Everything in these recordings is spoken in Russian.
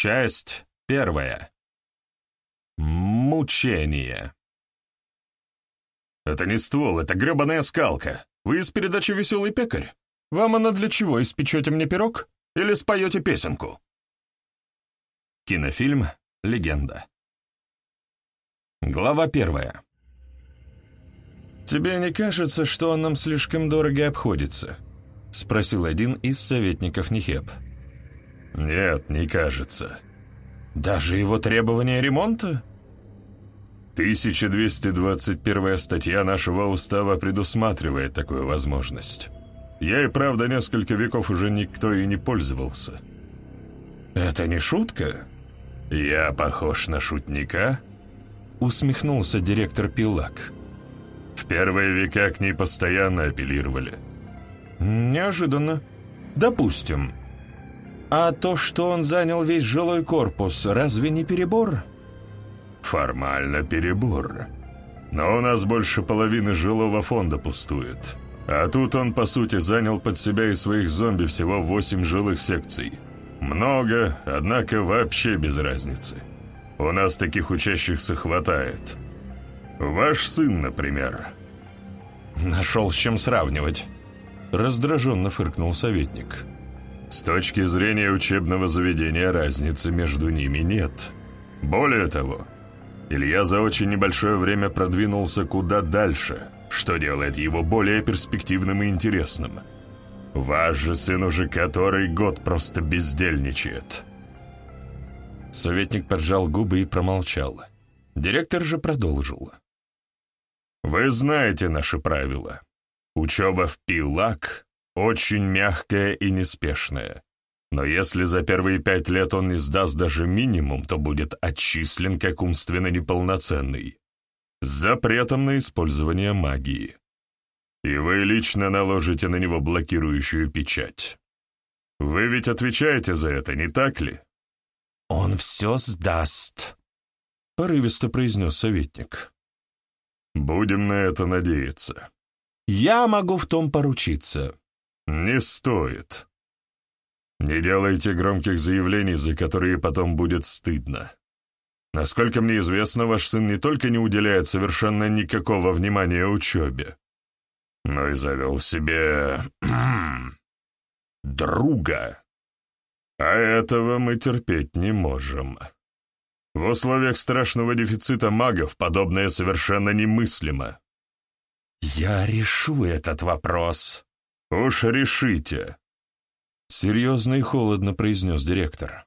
Часть первая. Мучение. «Это не ствол, это гребаная скалка. Вы из передачи «Веселый пекарь»? Вам она для чего, испечете мне пирог? Или споете песенку?» Кинофильм «Легенда». Глава первая. «Тебе не кажется, что он нам слишком дорого обходится?» — спросил один из советников Нихеп. «Нет, не кажется». «Даже его требования ремонта?» 1221 статья нашего устава предусматривает такую возможность. И правда несколько веков уже никто и не пользовался. «Это не шутка?» «Я похож на шутника?» Усмехнулся директор Пилак. «В первые века к ней постоянно апеллировали». «Неожиданно. Допустим. А то, что он занял весь жилой корпус, разве не перебор?» Формально перебор. Но у нас больше половины жилого фонда пустует. А тут он, по сути, занял под себя и своих зомби всего восемь жилых секций. Много, однако вообще без разницы. У нас таких учащихся хватает. Ваш сын, например. Нашел с чем сравнивать. Раздраженно фыркнул советник. С точки зрения учебного заведения разницы между ними нет. Более того, Илья за очень небольшое время продвинулся куда дальше, что делает его более перспективным и интересным. Ваш же сын уже который год просто бездельничает. Советник поджал губы и промолчал. Директор же продолжил. «Вы знаете наши правила. Учеба в ПИЛАК очень мягкая и неспешная. Но если за первые пять лет он не сдаст даже минимум, то будет отчислен как умственно неполноценный, с запретом на использование магии. И вы лично наложите на него блокирующую печать. Вы ведь отвечаете за это, не так ли? «Он все сдаст», — порывисто произнес советник. «Будем на это надеяться». «Я могу в том поручиться». «Не стоит», не делайте громких заявлений, за которые потом будет стыдно. Насколько мне известно, ваш сын не только не уделяет совершенно никакого внимания учебе, но и завел себе... друга. А этого мы терпеть не можем. В условиях страшного дефицита магов подобное совершенно немыслимо. «Я решу этот вопрос». «Уж решите. Серьезно и холодно произнес директор.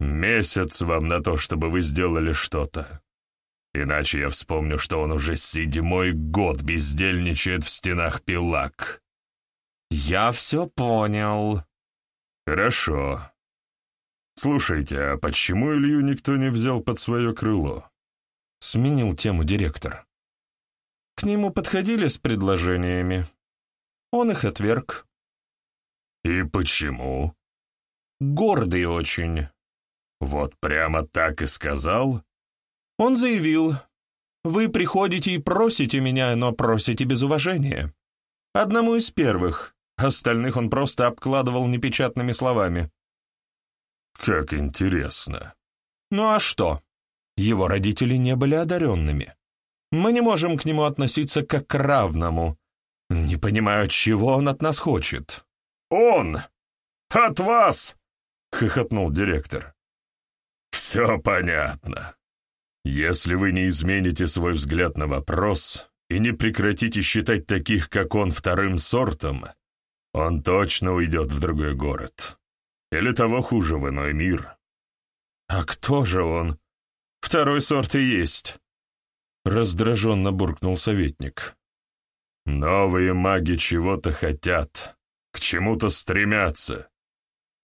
«Месяц вам на то, чтобы вы сделали что-то. Иначе я вспомню, что он уже седьмой год бездельничает в стенах Пилак». «Я все понял». «Хорошо. Слушайте, а почему Илью никто не взял под свое крыло?» Сменил тему директор. К нему подходили с предложениями. Он их отверг. «И почему?» «Гордый очень». «Вот прямо так и сказал?» Он заявил, «Вы приходите и просите меня, но просите без уважения. Одному из первых, остальных он просто обкладывал непечатными словами». «Как интересно». «Ну а что? Его родители не были одаренными. Мы не можем к нему относиться как к равному. Не понимаю, чего он от нас хочет». «Он! От вас!» — хохотнул директор. «Все понятно. Если вы не измените свой взгляд на вопрос и не прекратите считать таких, как он, вторым сортом, он точно уйдет в другой город. Или того хуже, в иной мир». «А кто же он? Второй сорт и есть!» Раздраженно буркнул советник. «Новые маги чего-то хотят, к чему-то стремятся.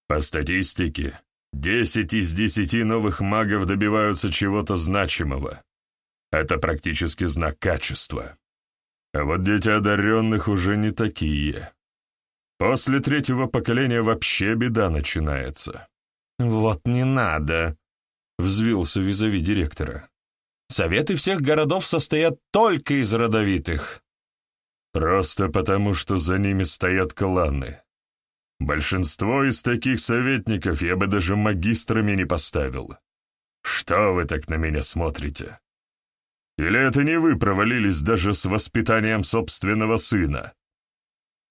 По статистике, 10 из 10 новых магов добиваются чего-то значимого. Это практически знак качества. А вот дети одаренных уже не такие. После третьего поколения вообще беда начинается. «Вот не надо», — взвился визави директора. «Советы всех городов состоят только из родовитых. Просто потому, что за ними стоят кланы. Большинство из таких советников я бы даже магистрами не поставил. Что вы так на меня смотрите? Или это не вы провалились даже с воспитанием собственного сына?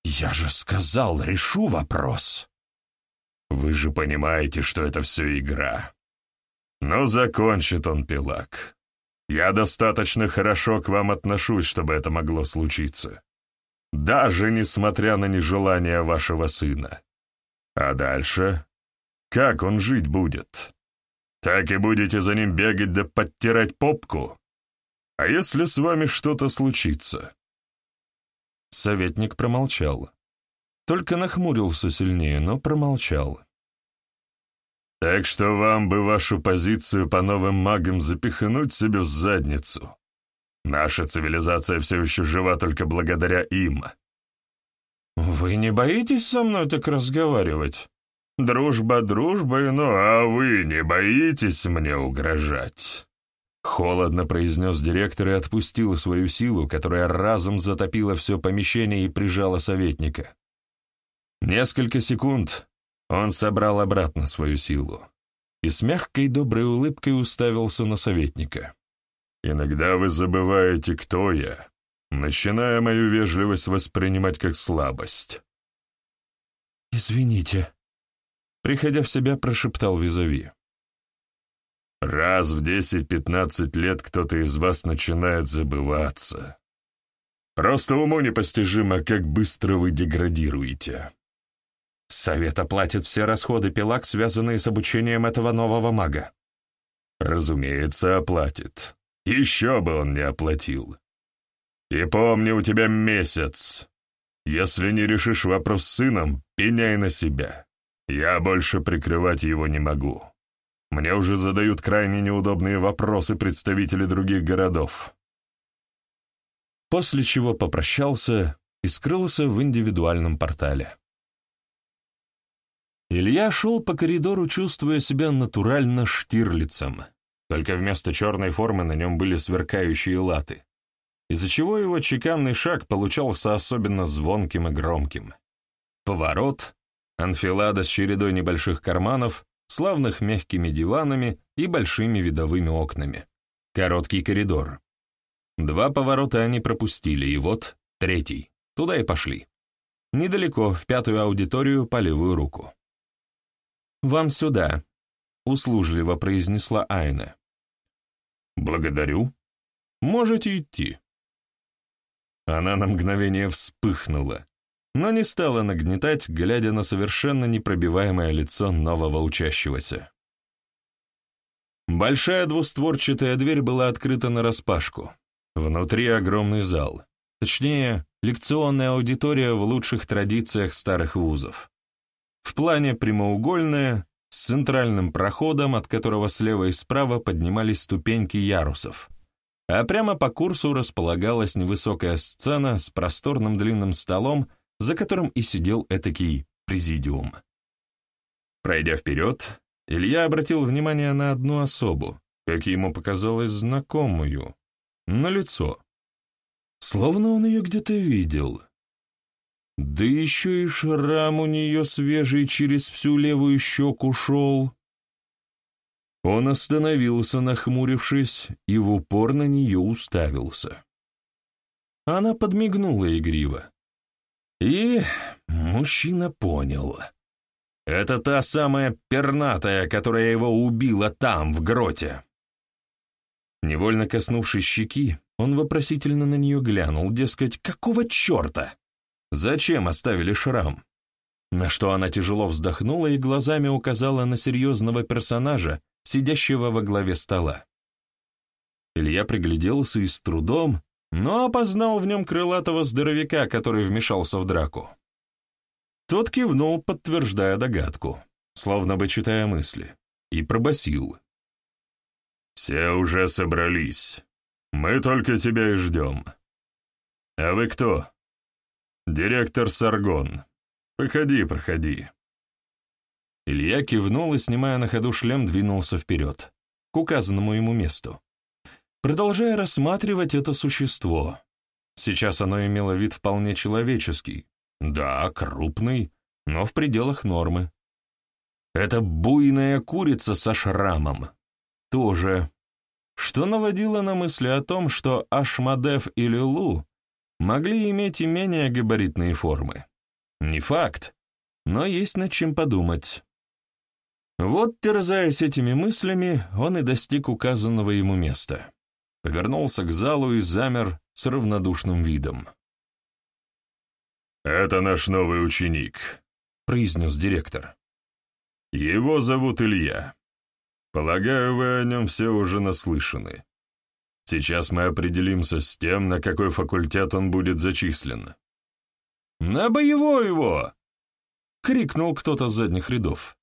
Я же сказал, решу вопрос. Вы же понимаете, что это все игра. Но закончит он, Пилак. Я достаточно хорошо к вам отношусь, чтобы это могло случиться. Даже несмотря на нежелание вашего сына. А дальше? Как он жить будет? Так и будете за ним бегать да подтирать попку? А если с вами что-то случится?» Советник промолчал. Только нахмурился сильнее, но промолчал. «Так что вам бы вашу позицию по новым магам запихнуть себе в задницу. Наша цивилизация все еще жива только благодаря им». «Вы не боитесь со мной так разговаривать?» «Дружба дружбой, ну а вы не боитесь мне угрожать?» Холодно произнес директор и отпустил свою силу, которая разом затопила все помещение и прижала советника. Несколько секунд он собрал обратно свою силу и с мягкой доброй улыбкой уставился на советника. «Иногда вы забываете, кто я, начиная мою вежливость воспринимать как слабость». «Извините», Приходя в себя, прошептал Визави. «Раз в десять-пятнадцать лет кто-то из вас начинает забываться. Просто уму непостижимо, как быстро вы деградируете». «Совет оплатит все расходы пилак, связанные с обучением этого нового мага». «Разумеется, оплатит. Еще бы он не оплатил. И помни, у тебя месяц. Если не решишь вопрос с сыном, пеняй на себя». Я больше прикрывать его не могу. Мне уже задают крайне неудобные вопросы представители других городов. После чего попрощался и скрылся в индивидуальном портале. Илья шел по коридору, чувствуя себя натурально штирлицем, только вместо черной формы на нем были сверкающие латы, из-за чего его чеканный шаг получался особенно звонким и громким. Поворот, Анфилада с чередой небольших карманов, славных мягкими диванами и большими видовыми окнами. Короткий коридор. Два поворота они пропустили, и вот третий. Туда и пошли. Недалеко, в пятую аудиторию по левую руку. «Вам сюда», — услужливо произнесла Айна. «Благодарю. Можете идти». Она на мгновение вспыхнула, но не стала нагнетать, глядя на совершенно непробиваемое лицо нового учащегося. Большая двустворчатая дверь была открыта нараспашку. Внутри огромный зал. Точнее, лекционная аудитория в лучших традициях старых вузов. В плане прямоугольная, с центральным проходом, от которого слева и справа поднимались ступеньки ярусов. А прямо по курсу располагалась невысокая сцена с просторным длинным столом за которым и сидел этакий президиум. Пройдя вперед, Илья обратил внимание на одну особу, как ему показалось знакомую, на лицо. Словно он ее где-то видел. Да еще и шрам у нее свежий через всю левую щеку шел. Он остановился, нахмурившись, и в упор на нее уставился. Она подмигнула игриво. И мужчина понял. Это та самая пернатая, которая его убила там, в гроте. Невольно коснувшись щеки, он вопросительно на нее глянул, дескать, какого черта? Зачем оставили шрам? На что она тяжело вздохнула и глазами указала на серьезного персонажа, сидящего во главе стола. Илья пригляделся и с трудом, но опознал в нем крылатого здоровяка, который вмешался в драку. Тот кивнул, подтверждая догадку, словно бы читая мысли, и пробасил. «Все уже собрались. Мы только тебя и ждем. А вы кто?» «Директор Саргон. Проходи, проходи». Илья кивнул и, снимая на ходу шлем, двинулся вперед, к указанному ему месту продолжая рассматривать это существо. Сейчас оно имело вид вполне человеческий, да, крупный, но в пределах нормы. Это буйная курица со шрамом. Тоже. Что наводило на мысли о том, что Ашмадев и Люлу могли иметь и менее габаритные формы. Не факт, но есть над чем подумать. Вот, терзаясь этими мыслями, он и достиг указанного ему места. Повернулся к залу и замер с равнодушным видом. «Это наш новый ученик», — произнес директор. «Его зовут Илья. Полагаю, вы о нем все уже наслышаны. Сейчас мы определимся с тем, на какой факультет он будет зачислен». «На боевой его!» — крикнул кто-то с задних рядов.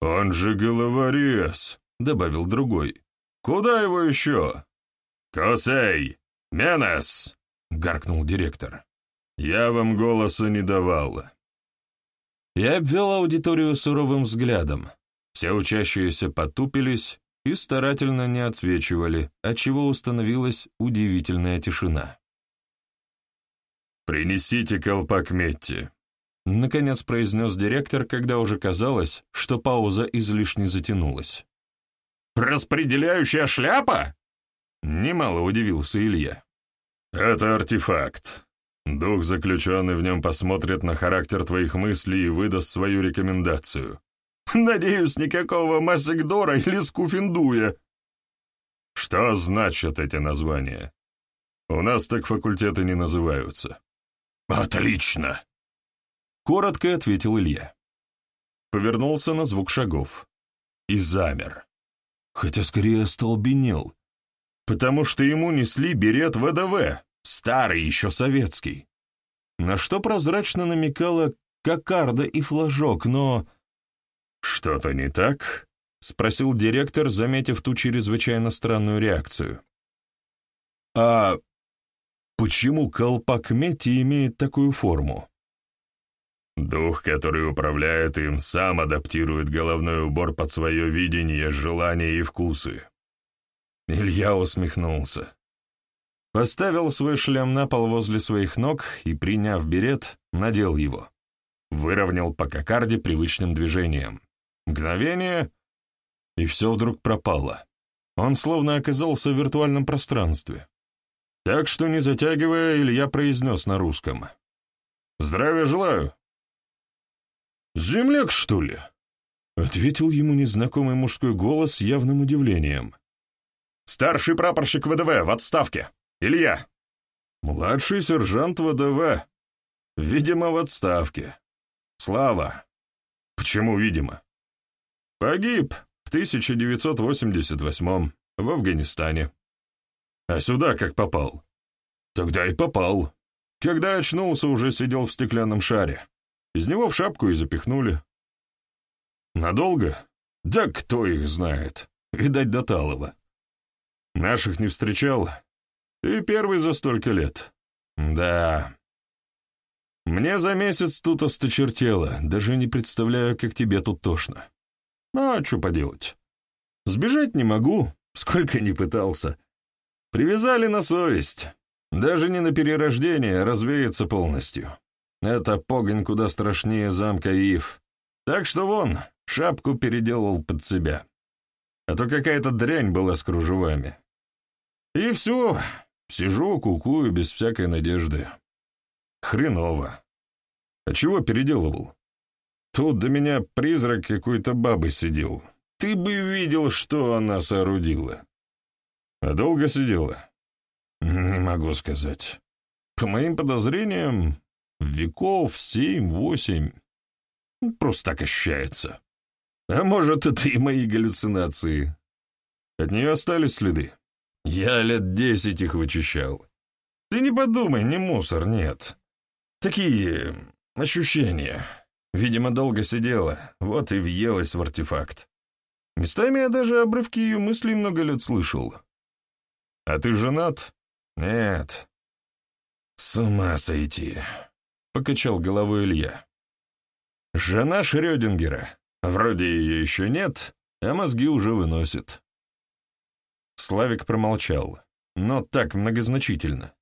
«Он же головорез», — добавил другой. «Куда его еще?» «Косей! Менес!» — гаркнул директор. «Я вам голоса не давал». Я обвел аудиторию суровым взглядом. Все учащиеся потупились и старательно не отсвечивали, отчего установилась удивительная тишина. «Принесите колпак Метти», — наконец произнес директор, когда уже казалось, что пауза излишне затянулась. «Распределяющая шляпа?» Немало удивился Илья. «Это артефакт. Дух, заключенный в нем, посмотрит на характер твоих мыслей и выдаст свою рекомендацию. Надеюсь, никакого Масикдора или Скуфиндуя». «Что значат эти названия? У нас так факультеты не называются». «Отлично!» Коротко ответил Илья. Повернулся на звук шагов. И замер. Хотя скорее остолбенел. Потому что ему несли берет ВДВ, старый еще советский. На что прозрачно намекала кокарда и флажок, но... «Что-то не так?» — спросил директор, заметив ту чрезвычайно странную реакцию. «А почему колпак Метти имеет такую форму?» Дух, который управляет им, сам адаптирует головной убор под свое видение, желания и вкусы. Илья усмехнулся. Поставил свой шлем на пол возле своих ног и, приняв берет, надел его. Выровнял по кокарде привычным движением. Мгновение, и все вдруг пропало. Он словно оказался в виртуальном пространстве. Так что, не затягивая, Илья произнес на русском. «Здравия желаю!» «Земляк, что ли?» — ответил ему незнакомый мужской голос с явным удивлением. «Старший прапорщик ВДВ в отставке. Илья». «Младший сержант ВДВ. Видимо, в отставке. Слава». «Почему видимо?» «Погиб в 1988-м в Афганистане. А сюда как попал?» «Тогда и попал. Когда очнулся, уже сидел в стеклянном шаре. Из него в шапку и запихнули. Надолго? Да кто их знает. Видать, до Талова. Наших не встречал. Ты первый за столько лет. Да. Мне за месяц тут осточертело, даже не представляю, как тебе тут тошно. А что поделать? Сбежать не могу, сколько ни пытался. Привязали на совесть. Даже не на перерождение, а развеяться полностью. Эта погонь куда страшнее замка Ив. Так что вон, шапку переделал под себя. А то какая-то дрянь была с кружевами. И все, сижу, кукую без всякой надежды. Хреново. А чего переделывал? Тут до меня призрак какой-то бабы сидел. Ты бы видел, что она соорудила. А долго сидела? Не могу сказать. По моим подозрениям, Веков семь-восемь. Просто так ощущается. А может, это и мои галлюцинации. От нее остались следы. Я лет десять их вычищал. Ты не подумай, не мусор, нет. Такие ощущения. Видимо, долго сидела, вот и въелась в артефакт. Местами я даже обрывки ее мыслей много лет слышал. А ты женат? Нет. С ума сойти. — покачал головой Илья. «Жена Шрёдингера. Вроде ее еще нет, а мозги уже выносит». Славик промолчал, но так многозначительно.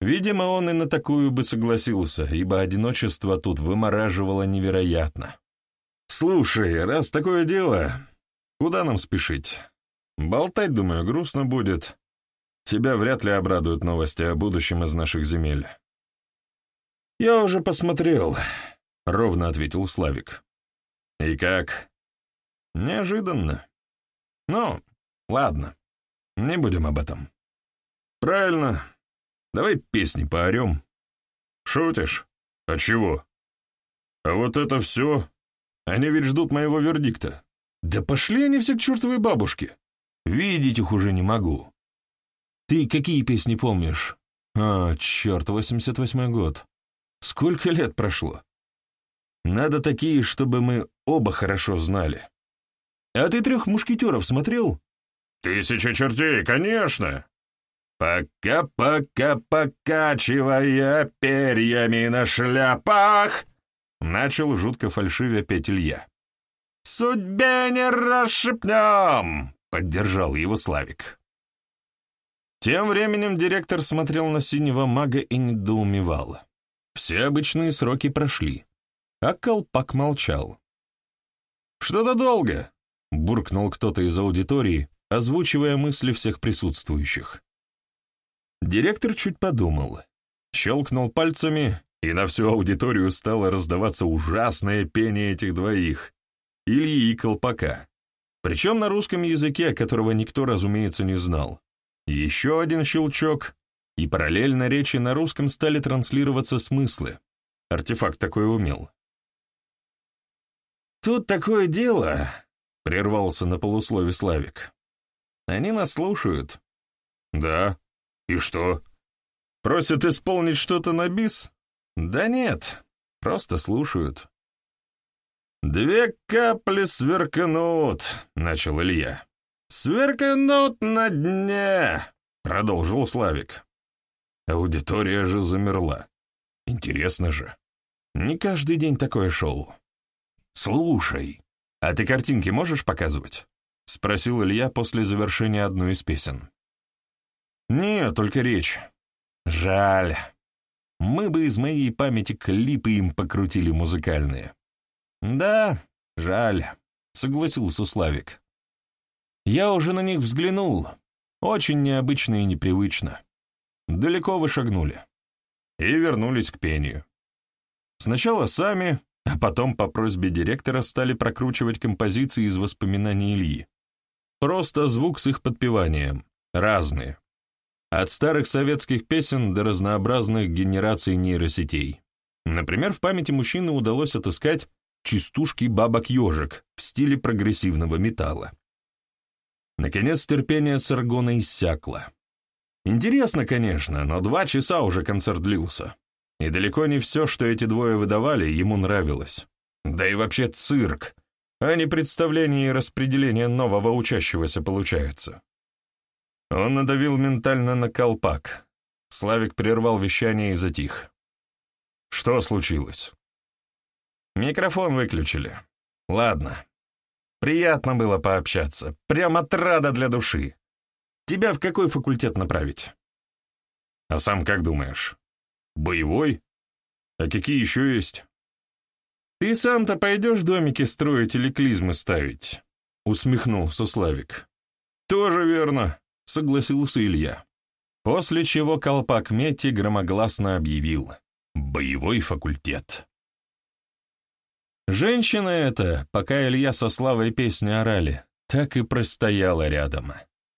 Видимо, он и на такую бы согласился, ибо одиночество тут вымораживало невероятно. «Слушай, раз такое дело, куда нам спешить? Болтать, думаю, грустно будет. Тебя вряд ли обрадуют новости о будущем из наших земель». «Я уже посмотрел», — ровно ответил Славик. «И как?» «Неожиданно. Ну, ладно, не будем об этом». «Правильно. Давай песни поорем». «Шутишь? А чего?» «А вот это все они ведь ждут моего вердикта. Да пошли они все к чертовой бабушке. Видеть их уже не могу. Ты какие песни помнишь? А, черт, 88-й год. Сколько лет прошло? Надо такие, чтобы мы оба хорошо знали. А ты трех мушкетеров смотрел? Тысяча чертей, конечно. Пока-пока покачивая перьями на шляпах, Начал жутко фальшивя петь Илья. «Судьбе не расшипнем!» — поддержал его Славик. Тем временем директор смотрел на синего мага и недоумевал. Все обычные сроки прошли, а колпак молчал. «Что-то долго!» — буркнул кто-то из аудитории, озвучивая мысли всех присутствующих. Директор чуть подумал, щелкнул пальцами, и на всю аудиторию стало раздаваться ужасное пение этих двоих, Ильи и Колпака, причем на русском языке, которого никто, разумеется, не знал. Еще один щелчок, и параллельно речи на русском стали транслироваться смыслы. Артефакт такой умел. «Тут такое дело», — прервался на полуслове Славик. «Они нас слушают». «Да? И что?» «Просят исполнить что-то на бис?» «Да нет, просто слушают». «Две капли сверкнут», — начал Илья. «Сверкнут на дне», — продолжил Славик. Аудитория же замерла. Интересно же. Не каждый день такое шоу. «Слушай, а ты картинки можешь показывать?» — спросил Илья после завершения одной из песен. «Не, только речь. Жаль мы бы из моей памяти клипы им покрутили музыкальные. Да, жаль, согласился Славик. Я уже на них взглянул. Очень необычно и непривычно. Далеко вы шагнули. И вернулись к пению. Сначала сами, а потом по просьбе директора стали прокручивать композиции из воспоминаний Ильи. Просто звук с их подпеванием. Разные. От старых советских песен до разнообразных генераций нейросетей. Например, в памяти мужчины удалось отыскать частушки бабок-ежик в стиле прогрессивного металла. Наконец терпение Саргона иссякло. Интересно, конечно, но два часа уже концерт длился. И далеко не все, что эти двое выдавали, ему нравилось. Да и вообще цирк, а не представление и распределение нового учащегося получается. Он надавил ментально на колпак. Славик прервал вещание и затих. Что случилось? Микрофон выключили. Ладно. Приятно было пообщаться. Прям отрада для души. Тебя в какой факультет направить? А сам как думаешь? Боевой? А какие еще есть? Ты сам-то пойдешь домики строить или клизмы ставить? Усмехнулся Славик. Тоже верно согласился Илья. После чего колпак Мети громогласно объявил «Боевой факультет». Женщина эта, пока Илья со Славой песни орали, так и простояла рядом.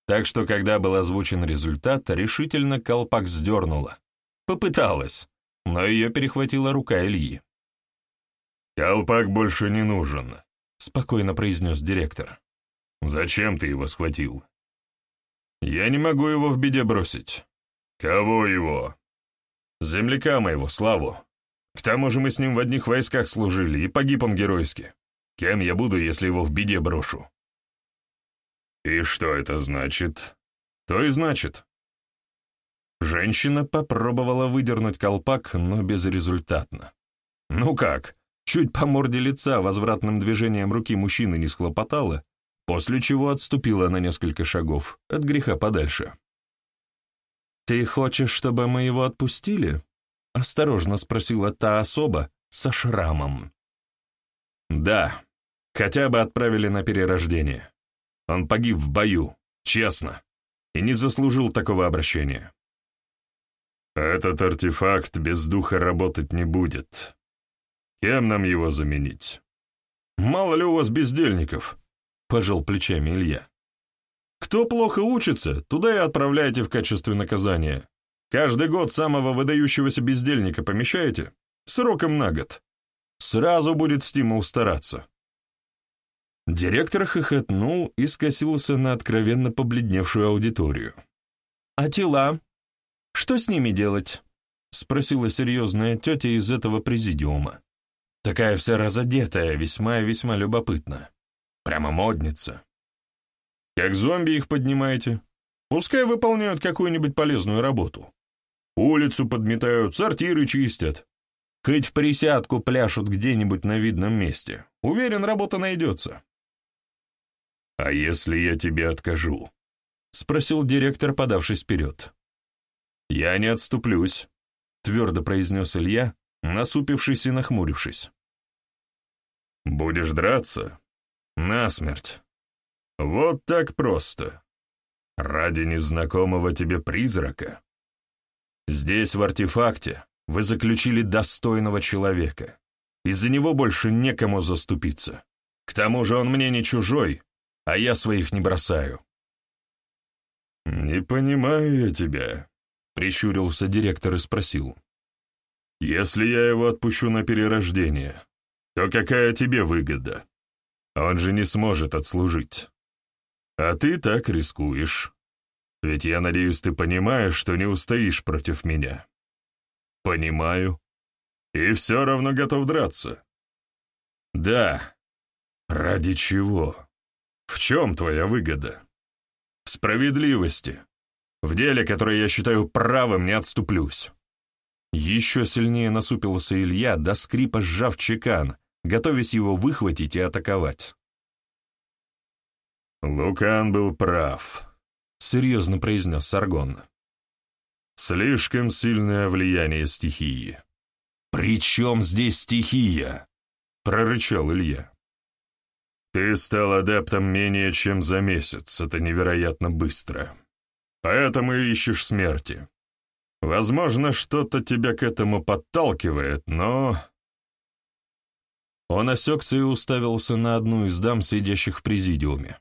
Так что, когда был озвучен результат, решительно колпак сдернула. Попыталась, но ее перехватила рука Ильи. «Колпак больше не нужен», — спокойно произнес директор. «Зачем ты его схватил?» Я не могу его в беде бросить. Кого его? Земляка моего, Славу. К тому же мы с ним в одних войсках служили, и погиб он геройски. Кем я буду, если его в беде брошу? И что это значит? То и значит. Женщина попробовала выдернуть колпак, но безрезультатно. Ну как, чуть по морде лица возвратным движением руки мужчины не схлопотала, после чего отступила на несколько шагов, от греха подальше. «Ты хочешь, чтобы мы его отпустили?» — осторожно спросила та особа со шрамом. «Да, хотя бы отправили на перерождение. Он погиб в бою, честно, и не заслужил такого обращения». «Этот артефакт без духа работать не будет. Кем нам его заменить?» «Мало ли у вас бездельников», — пожал плечами Илья. «Кто плохо учится, туда и отправляйте в качестве наказания. Каждый год самого выдающегося бездельника помещаете? Сроком на год. Сразу будет стимул стараться». Директор хохотнул и скосился на откровенно побледневшую аудиторию. «А тела? Что с ними делать?» — спросила серьезная тетя из этого президиума. Такая вся разодетая, весьма и весьма любопытна. Прямо модница. Как зомби их поднимаете? Пускай выполняют какую-нибудь полезную работу. Улицу подметают, сортиры чистят. Хоть в присядку пляшут где-нибудь на видном месте. Уверен, работа найдется. «А если я тебе откажу?» — спросил директор, подавшись вперед. «Я не отступлюсь», — твердо произнес Илья, насупившись и нахмурившись. «Будешь драться? Насмерть. Вот так просто. Ради незнакомого тебе призрака. Здесь, в артефакте, вы заключили достойного человека. Из-за него больше некому заступиться. К тому же он мне не чужой, а я своих не бросаю». «Не понимаю я тебя», — прищурился директор и спросил. Если я его отпущу на перерождение, то какая тебе выгода? Он же не сможет отслужить. А ты так рискуешь. Ведь я надеюсь, ты понимаешь, что не устоишь против меня. Понимаю. И все равно готов драться. Да. Ради чего? В чем твоя выгода? В справедливости. В деле, которое я считаю правым, не отступлюсь. Еще сильнее насупился Илья, до скрипа сжав чекан, готовясь его выхватить и атаковать. «Лукан был прав», — серьезно произнес Саргон. «Слишком сильное влияние стихии». «При чем здесь стихия?» — прорычал Илья. «Ты стал адептом менее чем за месяц, это невероятно быстро. Поэтому ищешь смерти. Возможно, что-то тебя к этому подталкивает, но...» Он осекся и уставился на одну из дам, сидящих в президиуме.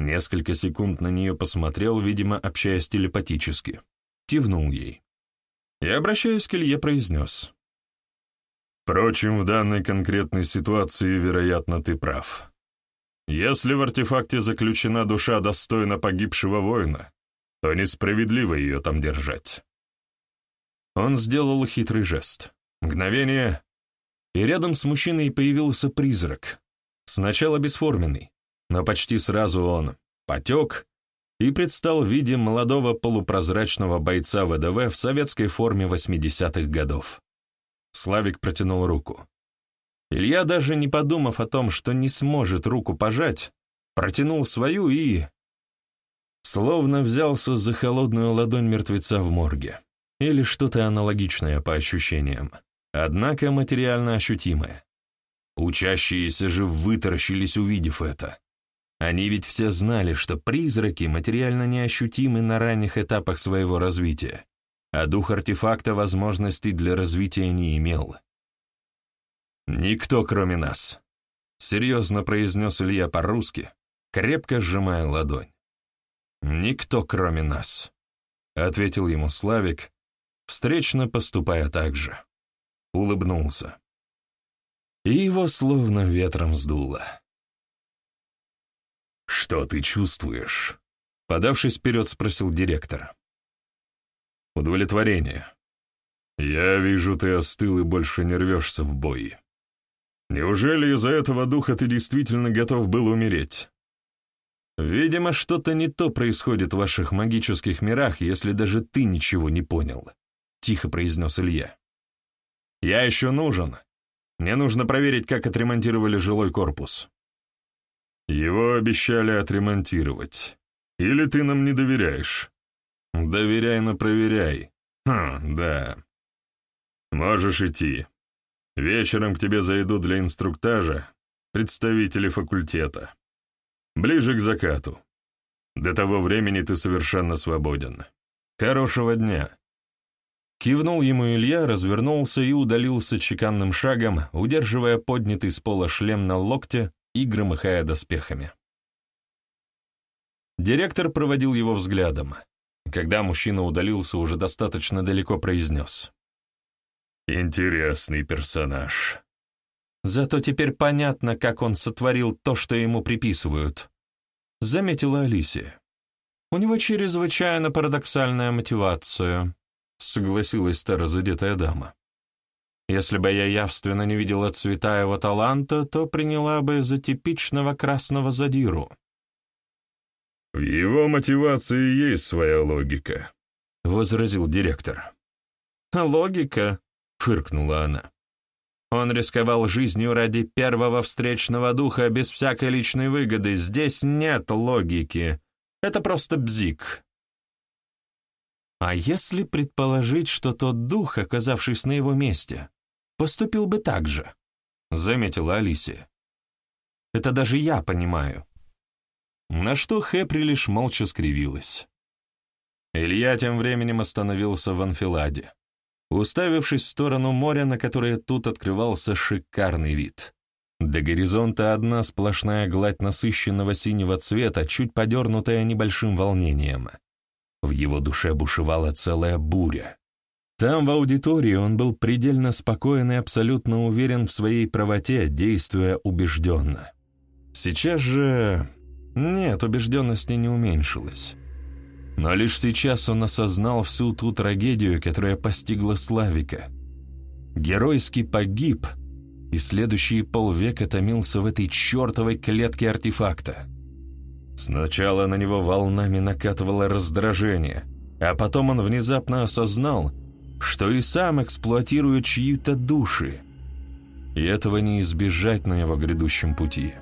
Несколько секунд на нее посмотрел, видимо, общаясь телепатически. Кивнул ей. И, обращаясь к Илье, произнес. «Впрочем, в данной конкретной ситуации, вероятно, ты прав. Если в артефакте заключена душа достойно погибшего воина, то несправедливо ее там держать. Он сделал хитрый жест. Мгновение, и рядом с мужчиной появился призрак. Сначала бесформенный, но почти сразу он потек и предстал в виде молодого полупрозрачного бойца ВДВ в советской форме 80-х годов. Славик протянул руку. Илья, даже не подумав о том, что не сможет руку пожать, протянул свою и... Словно взялся за холодную ладонь мертвеца в морге или что-то аналогичное по ощущениям, однако материально ощутимое. Учащиеся же вытаращились, увидев это. Они ведь все знали, что призраки материально неощутимы на ранних этапах своего развития, а дух артефакта возможностей для развития не имел. «Никто, кроме нас», — серьезно произнес Илья по-русски, крепко сжимая ладонь. «Никто, кроме нас», — ответил ему Славик, встречно поступая так же. Улыбнулся. И его словно ветром сдуло. «Что ты чувствуешь?» Подавшись вперед, спросил директор. «Удовлетворение. Я вижу, ты остыл и больше не рвешься в бой. Неужели из-за этого духа ты действительно готов был умереть?» «Видимо, что-то не то происходит в ваших магических мирах, если даже ты ничего не понял», тихо произнес Илья. «Я еще нужен. Мне нужно проверить, как отремонтировали жилой корпус». «Его обещали отремонтировать. Или ты нам не доверяешь?» Доверяй, но проверяй. Хм, да. Можешь идти. Вечером к тебе зайдут для инструктажа представители факультета. Ближе к закату. До того времени ты совершенно свободен. Хорошего дня. Кивнул ему Илья, развернулся и удалился чеканным шагом, удерживая поднятый с пола шлем на локте и громыхая доспехами. Директор проводил его взглядом. Когда мужчина удалился, уже достаточно далеко произнес. «Интересный персонаж. Зато теперь понятно, как он сотворил то, что ему приписывают», — заметила Алисия. «У него чрезвычайно парадоксальная мотивация», — согласилась старозадетая дама. «Если бы я явственно не видела цвета его таланта, то приняла бы за типичного красного задиру». «В его мотивации есть своя логика», — возразил директор. «Логика?» — фыркнула она. Он рисковал жизнью ради первого встречного духа без всякой личной выгоды. Здесь нет логики. Это просто бзик. А если предположить, что тот дух, оказавшись на его месте, поступил бы так же? Заметила Алисия. Это даже я понимаю. На что Хэпри лишь молча скривилась. Илья тем временем остановился в анфиладе, уставившись в сторону моря, на которое тут открывался шикарный вид. До горизонта одна сплошная гладь насыщенного синего цвета, чуть подернутая небольшим волнением. В его душе бушевала целая буря. Там, в аудитории, он был предельно спокоен и абсолютно уверен в своей правоте, действуя убежденно. Сейчас же нет, убежденности не уменьшилась. Но лишь сейчас он осознал всю ту трагедию, которая постигла Славика. Геройски погиб, и следующие полвека томился в этой чертовой клетке артефакта. Сначала на него волнами накатывало раздражение, а потом он внезапно осознал, что и сам эксплуатирует чьи-то души, и этого не избежать на его грядущем пути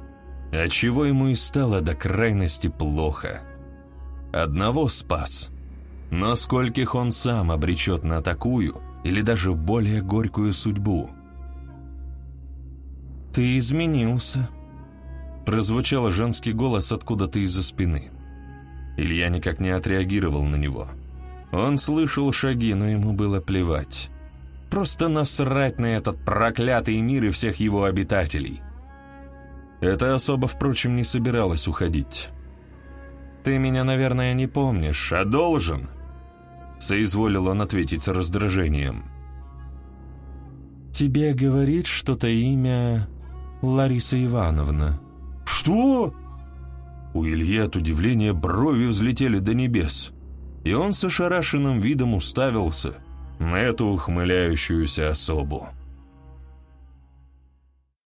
отчего ему и стало до крайности плохо. Одного спас, но скольких он сам обречет на такую или даже более горькую судьбу. «Ты изменился», — прозвучал женский голос откуда-то из-за спины. Илья никак не отреагировал на него. Он слышал шаги, но ему было плевать. Просто насрать на этот проклятый мир и всех его обитателей — эта особа, впрочем, не собиралась уходить. «Ты меня, наверное, не помнишь, а должен?» Соизволил он ответить с раздражением. «Тебе говорит что-то имя Лариса Ивановна». «Что?» У Ильи от удивления брови взлетели до небес, и он с ошарашенным видом уставился на эту ухмыляющуюся особу.